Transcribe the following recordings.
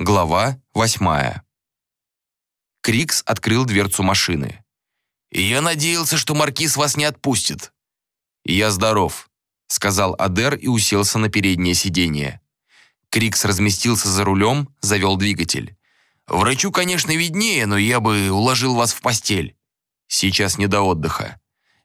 Глава восьмая. Крикс открыл дверцу машины. «Я надеялся, что Маркиз вас не отпустит». «Я здоров», — сказал Адер и уселся на переднее сиденье. Крикс разместился за рулем, завел двигатель. «Врачу, конечно, виднее, но я бы уложил вас в постель». «Сейчас не до отдыха».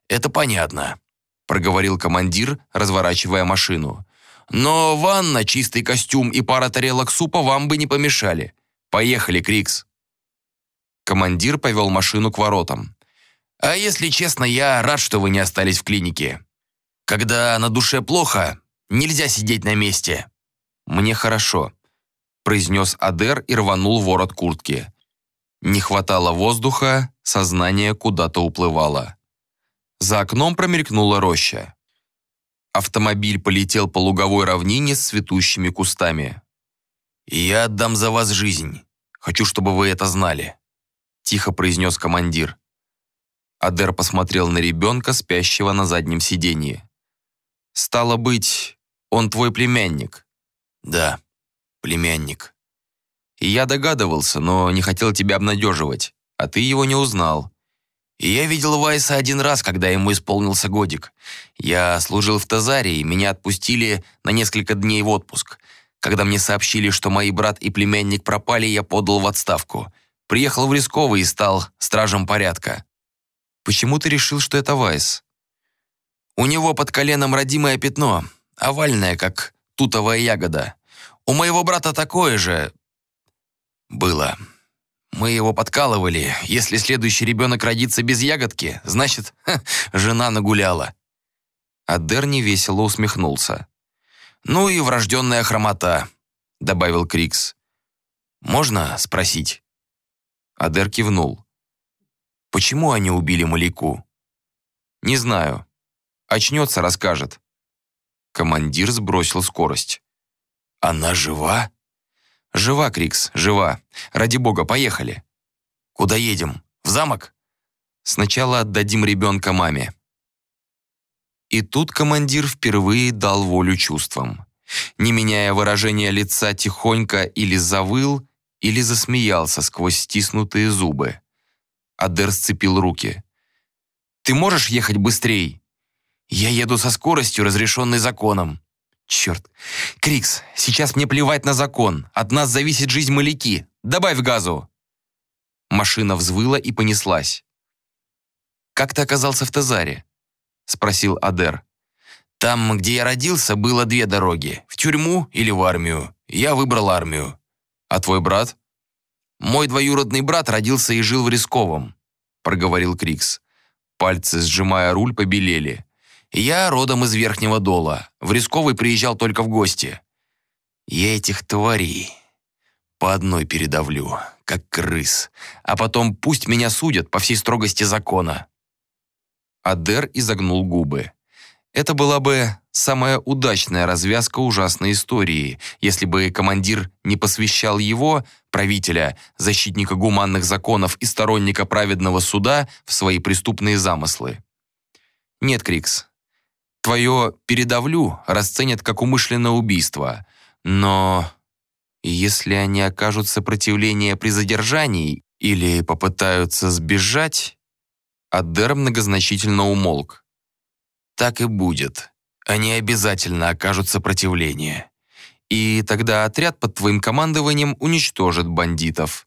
«Это понятно», — проговорил командир, разворачивая машину. Но ванна, чистый костюм и пара тарелок супа вам бы не помешали. Поехали, Крикс». Командир повел машину к воротам. «А если честно, я рад, что вы не остались в клинике. Когда на душе плохо, нельзя сидеть на месте». «Мне хорошо», — произнес Адер и рванул ворот куртки. Не хватало воздуха, сознание куда-то уплывало. За окном промелькнула роща. Автомобиль полетел по луговой равнине с цветущими кустами. «Я отдам за вас жизнь. Хочу, чтобы вы это знали», — тихо произнес командир. Адер посмотрел на ребенка, спящего на заднем сиденье. «Стало быть, он твой племянник?» «Да, племянник». «Я догадывался, но не хотел тебя обнадеживать, а ты его не узнал. Я видел Вайса один раз, когда ему исполнился годик. Я служил в Тазаре, и меня отпустили на несколько дней в отпуск. Когда мне сообщили, что мои брат и племянник пропали, я подал в отставку. Приехал в Рисково и стал стражем порядка. Почему ты решил, что это Вайс? У него под коленом родимое пятно, овальное, как тутовая ягода. У моего брата такое же было. Мы его подкалывали. Если следующий ребенок родится без ягодки, значит, ха, жена нагуляла». Адер невесело усмехнулся. «Ну и врожденная хромота», — добавил Крикс. «Можно спросить?» Адер кивнул. «Почему они убили Маляку?» «Не знаю. Очнется, расскажет». Командир сбросил скорость. «Она жива?» «Жива, Крикс, жива. Ради бога, поехали». «Куда едем? В замок?» «Сначала отдадим ребенка маме». И тут командир впервые дал волю чувствам. Не меняя выражения лица, тихонько или завыл, или засмеялся сквозь стиснутые зубы. Адер сцепил руки. «Ты можешь ехать быстрей?» «Я еду со скоростью, разрешенной законом». Черт. Крикс, сейчас мне плевать на закон. От нас зависит жизнь маляки. Добавь газу. Машина взвыла и понеслась. «Как ты оказался в Тазаре?» — спросил Адер. «Там, где я родился, было две дороги. В тюрьму или в армию. Я выбрал армию. А твой брат?» «Мой двоюродный брат родился и жил в Рисковом», — проговорил Крикс. Пальцы, сжимая руль, побелели. Я родом из Верхнего Дола. В Рисковый приезжал только в гости. Я этих тварей по одной передавлю, как крыс, а потом пусть меня судят по всей строгости закона». Адер изогнул губы. Это была бы самая удачная развязка ужасной истории, если бы командир не посвящал его, правителя, защитника гуманных законов и сторонника праведного суда, в свои преступные замыслы. Нет, Крикс, Твое «передавлю» расценят как умышленное убийство. Но если они окажут сопротивление при задержании или попытаются сбежать, Адер многозначительно умолк. Так и будет. Они обязательно окажут сопротивление. И тогда отряд под твоим командованием уничтожит бандитов.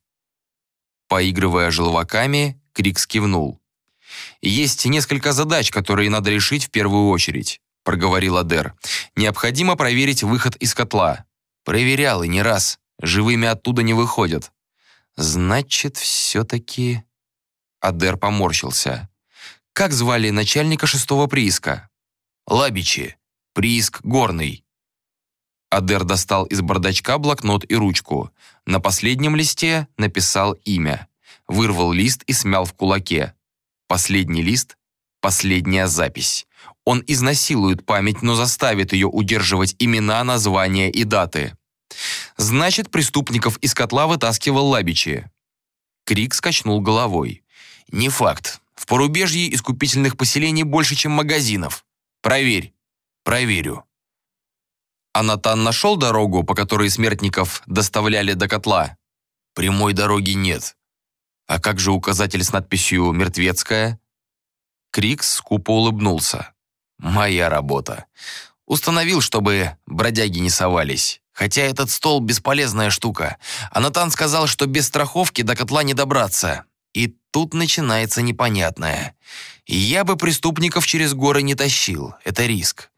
Поигрывая желваками, Крик скивнул. «Есть несколько задач, которые надо решить в первую очередь», — проговорил Адер. «Необходимо проверить выход из котла». «Проверял и не раз. Живыми оттуда не выходят». «Значит, все-таки...» Адер поморщился. «Как звали начальника шестого прииска?» «Лабичи. Прииск горный». Адер достал из бардачка блокнот и ручку. На последнем листе написал имя. Вырвал лист и смял в кулаке. Последний лист — последняя запись. Он изнасилует память, но заставит ее удерживать имена, названия и даты. Значит, преступников из котла вытаскивал Лабичи. Крик скачнул головой. «Не факт. В порубежье искупительных поселений больше, чем магазинов. Проверь». «Проверю». А Натан нашел дорогу, по которой смертников доставляли до котла? Прямой дороги нет. А как же указатель с надписью «Мертвецкая»? Крикс скупо улыбнулся. «Моя работа. Установил, чтобы бродяги не совались. Хотя этот стол — бесполезная штука. А Натан сказал, что без страховки до котла не добраться. И тут начинается непонятное. Я бы преступников через горы не тащил. Это риск.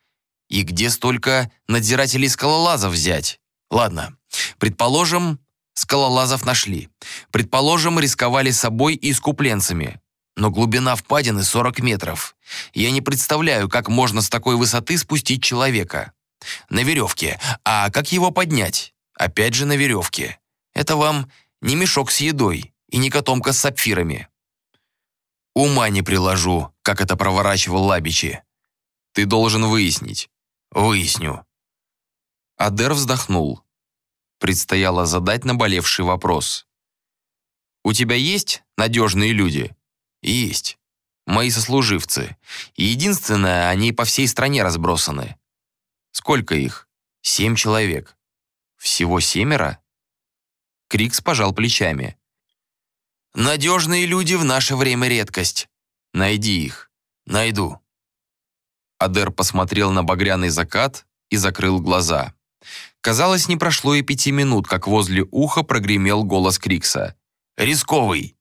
И где столько надзирателей-скалолазов взять? Ладно, предположим, скалолазов нашли. Предположим, рисковали собой и искупленцами. Но глубина впадины 40 метров. Я не представляю, как можно с такой высоты спустить человека. На веревке. А как его поднять? Опять же на веревке. Это вам не мешок с едой и не котомка с сапфирами. Ума не приложу, как это проворачивал Лабичи. Ты должен выяснить. Выясню. Адер вздохнул. Предстояло задать наболевший вопрос. «У тебя есть надежные люди?» «Есть. Мои сослуживцы. И единственное, они по всей стране разбросаны. Сколько их? Семь человек. Всего семеро?» Крикс пожал плечами. «Надежные люди в наше время редкость. Найди их. Найду». Адер посмотрел на багряный закат и закрыл глаза. Казалось, не прошло и пяти минут, как возле уха прогремел голос Крикса. «Рисковый!»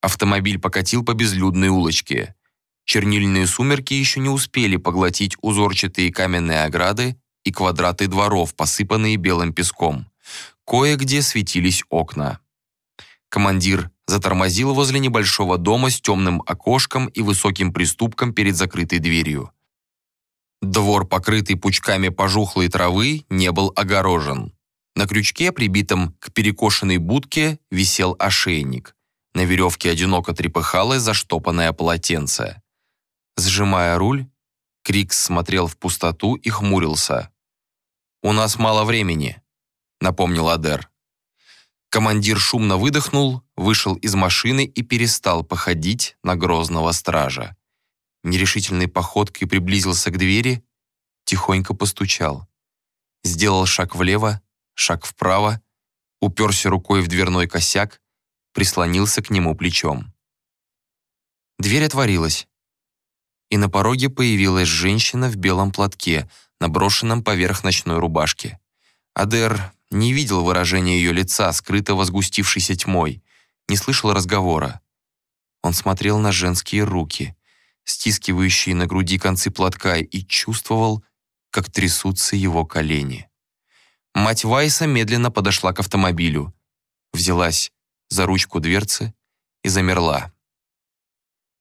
Автомобиль покатил по безлюдной улочке. Чернильные сумерки еще не успели поглотить узорчатые каменные ограды и квадраты дворов, посыпанные белым песком. Кое-где светились окна. Командир затормозил возле небольшого дома с темным окошком и высоким приступком перед закрытой дверью. Двор, покрытый пучками пожухлой травы, не был огорожен. На крючке, прибитом к перекошенной будке, висел ошейник. На веревке одиноко трепыхалось заштопанное полотенце. Сжимая руль, Крикс смотрел в пустоту и хмурился. «У нас мало времени», — напомнил Адер. Командир шумно выдохнул, вышел из машины и перестал походить на грозного стража. Нерешительной походкой приблизился к двери, тихонько постучал. Сделал шаг влево, шаг вправо, уперся рукой в дверной косяк, прислонился к нему плечом. Дверь отворилась, и на пороге появилась женщина в белом платке, наброшенном поверх ночной рубашки. Адер не видел выражения ее лица, скрытого сгустившейся тьмой, не слышал разговора. Он смотрел на женские руки, стискивающие на груди концы платка, и чувствовал, как трясутся его колени. Мать Вайса медленно подошла к автомобилю, взялась за ручку дверцы и замерла.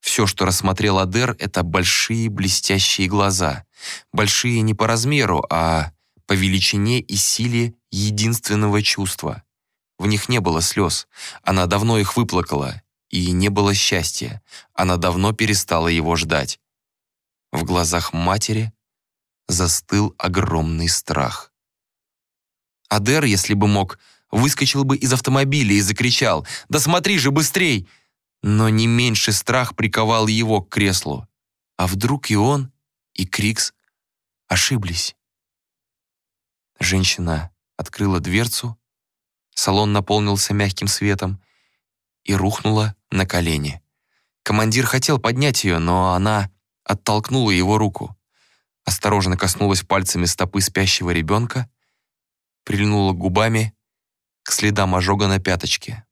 Все, что рассмотрел Адер, это большие блестящие глаза. Большие не по размеру, а по величине и силе единственного чувства. В них не было слез, она давно их выплакала, и не было счастья, она давно перестала его ждать. В глазах матери застыл огромный страх. Адер, если бы мог, выскочил бы из автомобиля и закричал «Да смотри же, быстрей!» Но не меньше страх приковал его к креслу. А вдруг и он, и Крикс ошиблись? Женщина открыла дверцу, салон наполнился мягким светом и рухнула на колени. Командир хотел поднять ее, но она оттолкнула его руку, осторожно коснулась пальцами стопы спящего ребенка, прильнула губами к следам ожога на пяточке.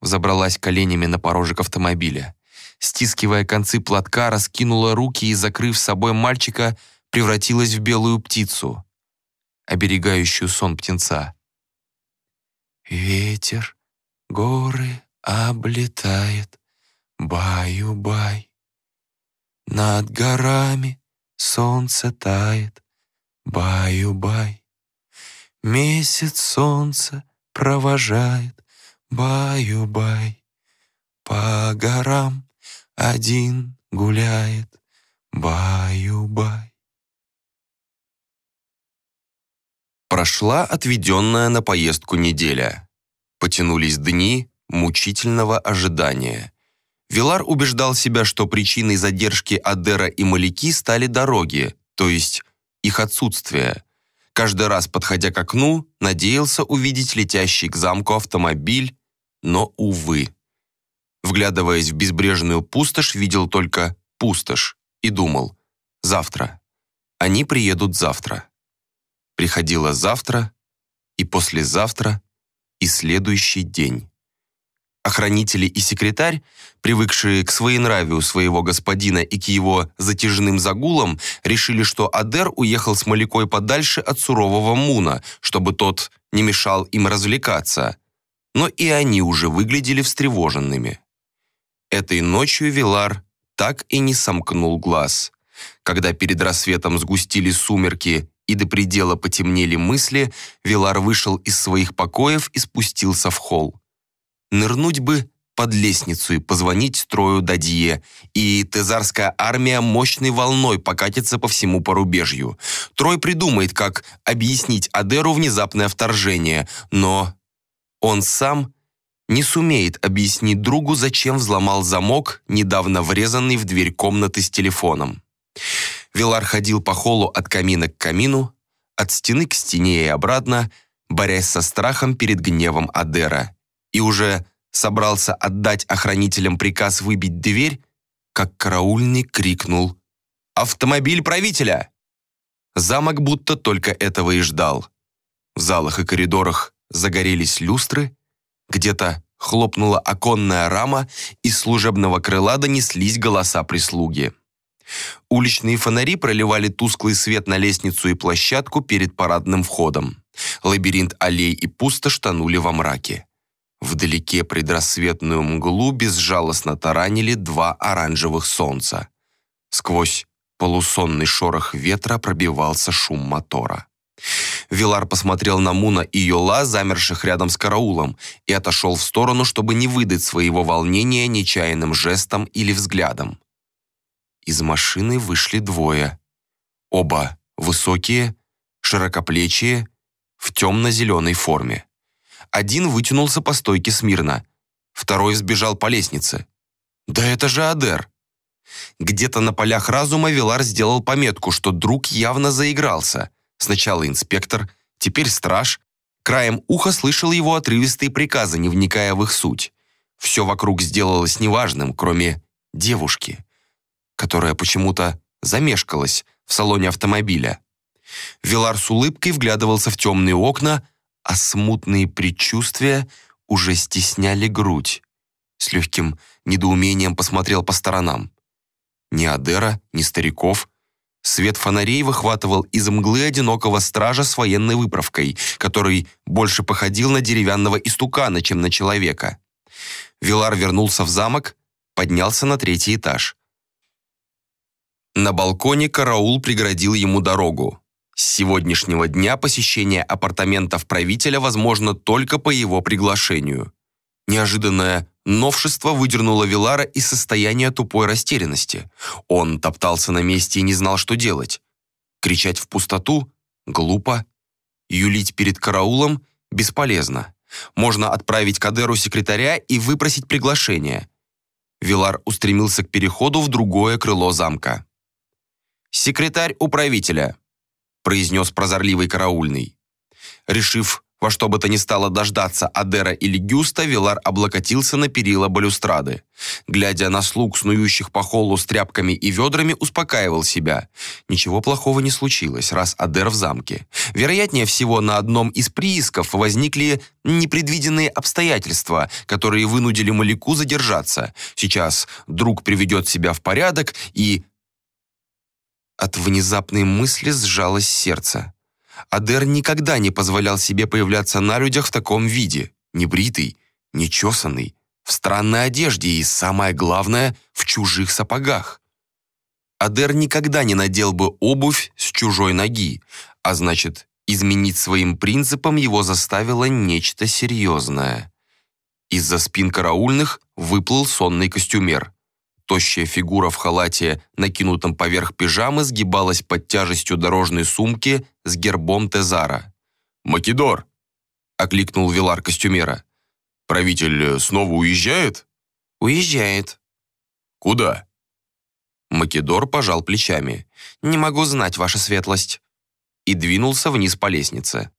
Взобралась коленями на порожек автомобиля. Стискивая концы платка, раскинула руки и, закрыв собой мальчика, превратилась в белую птицу оберегающую сон птенца. Ветер горы облетает, баю-бай. Над горами солнце тает, баю-бай. Месяц солнце провожает, баю-бай. По горам один гуляет, баю-бай. Прошла отведенная на поездку неделя. Потянулись дни мучительного ожидания. Вилар убеждал себя, что причиной задержки Адера и Маляки стали дороги, то есть их отсутствие. Каждый раз, подходя к окну, надеялся увидеть летящий к замку автомобиль, но, увы. Вглядываясь в безбрежную пустошь, видел только пустошь и думал «завтра». Они приедут завтра. Приходило завтра, и послезавтра, и следующий день. Охранители и секретарь, привыкшие к своенравию своего господина и к его затяжным загулам, решили, что Адер уехал с Малякой подальше от сурового Муна, чтобы тот не мешал им развлекаться. Но и они уже выглядели встревоженными. Этой ночью Вилар так и не сомкнул глаз. Когда перед рассветом сгустились сумерки и до предела потемнели мысли, Вилар вышел из своих покоев и спустился в холл. Нырнуть бы под лестницу и позвонить Трою Дадье, и Тезарская армия мощной волной покатится по всему порубежью. Трой придумает, как объяснить Адеру внезапное вторжение, но он сам не сумеет объяснить другу, зачем взломал замок, недавно врезанный в дверь комнаты с телефоном. Вилар ходил по холлу от камина к камину, от стены к стене и обратно, борясь со страхом перед гневом Адера, и уже собрался отдать охранителям приказ выбить дверь, как караульный крикнул «Автомобиль правителя!». Замок будто только этого и ждал. В залах и коридорах загорелись люстры, где-то хлопнула оконная рама, из служебного крыла донеслись голоса прислуги. Уличные фонари проливали тусклый свет на лестницу и площадку перед парадным входом. Лабиринт аллей и пустошь тонули во мраке. Вдалеке предрассветную мглу безжалостно таранили два оранжевых солнца. Сквозь полусонный шорох ветра пробивался шум мотора. Вилар посмотрел на Муна и Йола, замерших рядом с караулом, и отошел в сторону, чтобы не выдать своего волнения нечаянным жестом или взглядом. Из машины вышли двое. Оба высокие, широкоплечие, в темно-зеленой форме. Один вытянулся по стойке смирно, второй сбежал по лестнице. «Да это же Адер!» Где-то на полях разума Вилар сделал пометку, что друг явно заигрался. Сначала инспектор, теперь страж. Краем уха слышал его отрывистые приказы, не вникая в их суть. Все вокруг сделалось неважным, кроме девушки, которая почему-то замешкалась в салоне автомобиля. Вилар с улыбкой вглядывался в темные окна, а смутные предчувствия уже стесняли грудь. С легким недоумением посмотрел по сторонам. Ни Адера, ни стариков. Свет фонарей выхватывал из мглы одинокого стража с военной выправкой, который больше походил на деревянного истукана, чем на человека. Вилар вернулся в замок, поднялся на третий этаж. На балконе караул преградил ему дорогу. С сегодняшнего дня посещение апартаментов правителя возможно только по его приглашению. Неожиданное новшество выдернуло Вилара из состояния тупой растерянности. Он топтался на месте и не знал, что делать. Кричать в пустоту – глупо. Юлить перед караулом – бесполезно. Можно отправить Кадеру секретаря и выпросить приглашение. Вилар устремился к переходу в другое крыло замка. «Секретарь управителя», произнес прозорливый караульный. Решив во что бы то ни стало дождаться Адера или Гюста, Вилар облокотился на перила балюстрады. Глядя на слуг, снующих по холлу с тряпками и ведрами, успокаивал себя. Ничего плохого не случилось, раз Адер в замке. Вероятнее всего, на одном из приисков возникли непредвиденные обстоятельства, которые вынудили Маляку задержаться. Сейчас друг приведет себя в порядок и от внезапной мысли сжалось сердце. Адер никогда не позволял себе появляться на людях в таком виде. Небритый, нечесанный, в странной одежде и, самое главное, в чужих сапогах. Адер никогда не надел бы обувь с чужой ноги, а значит, изменить своим принципам его заставило нечто серьезное. Из-за спин караульных выплыл сонный костюмер. Тощая фигура в халате, накинутом поверх пижамы, сгибалась под тяжестью дорожной сумки с гербом Тезара. «Макидор!» — окликнул Вилар костюмера. «Правитель снова уезжает?» «Уезжает». «Куда?» Макидор пожал плечами. «Не могу знать, ваша светлость». и двинулся вниз по лестнице.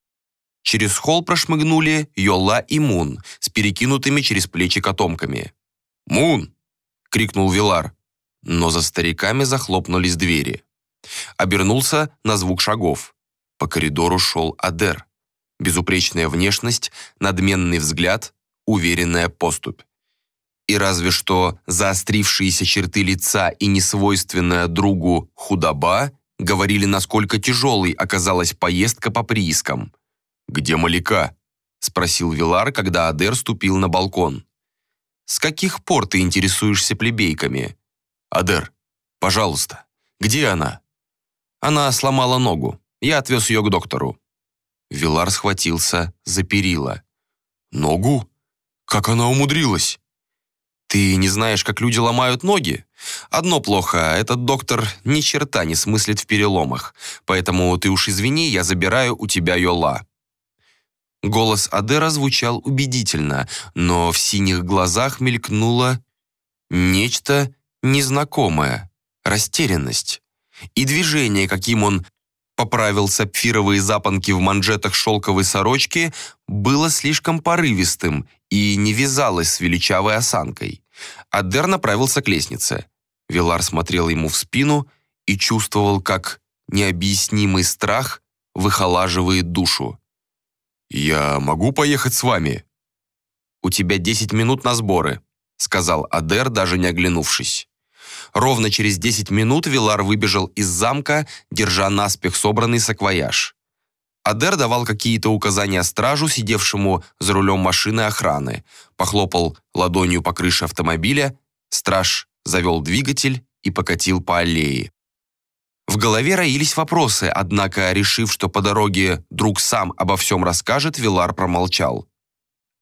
Через холл прошмыгнули Йола и Мун с перекинутыми через плечи котомками. «Мун!» — крикнул Вилар. Но за стариками захлопнулись двери. Обернулся на звук шагов. По коридору шел Адер. Безупречная внешность, надменный взгляд, уверенная поступь. И разве что заострившиеся черты лица и несвойственная другу худоба говорили, насколько тяжелой оказалась поездка по приискам. «Где Маляка?» — спросил Вилар, когда Адер ступил на балкон. «С каких пор ты интересуешься плебейками?» «Адер, пожалуйста, где она?» «Она сломала ногу. Я отвез ее к доктору». Вилар схватился за перила. «Ногу? Как она умудрилась?» «Ты не знаешь, как люди ломают ноги? Одно плохо, этот доктор ни черта не смыслит в переломах, поэтому ты уж извини, я забираю у тебя Йола». Голос Адера звучал убедительно, но в синих глазах мелькнуло нечто незнакомое, растерянность. И движение, каким он поправил сапфировые запонки в манжетах шелковой сорочки, было слишком порывистым и не вязалось с величавой осанкой. Адер направился к лестнице. Вилар смотрел ему в спину и чувствовал, как необъяснимый страх выхолаживает душу. «Я могу поехать с вами?» «У тебя десять минут на сборы», — сказал Адер, даже не оглянувшись. Ровно через десять минут Вилар выбежал из замка, держа наспех собранный саквояж. Адер давал какие-то указания стражу, сидевшему за рулем машины охраны, похлопал ладонью по крыше автомобиля, страж завел двигатель и покатил по аллее. В голове роились вопросы, однако, решив, что по дороге друг сам обо всем расскажет, Вилар промолчал.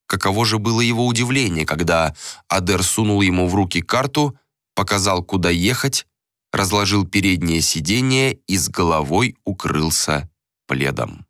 Каково же было его удивление, когда Адер сунул ему в руки карту, показал, куда ехать, разложил переднее сиденье и с головой укрылся пледом.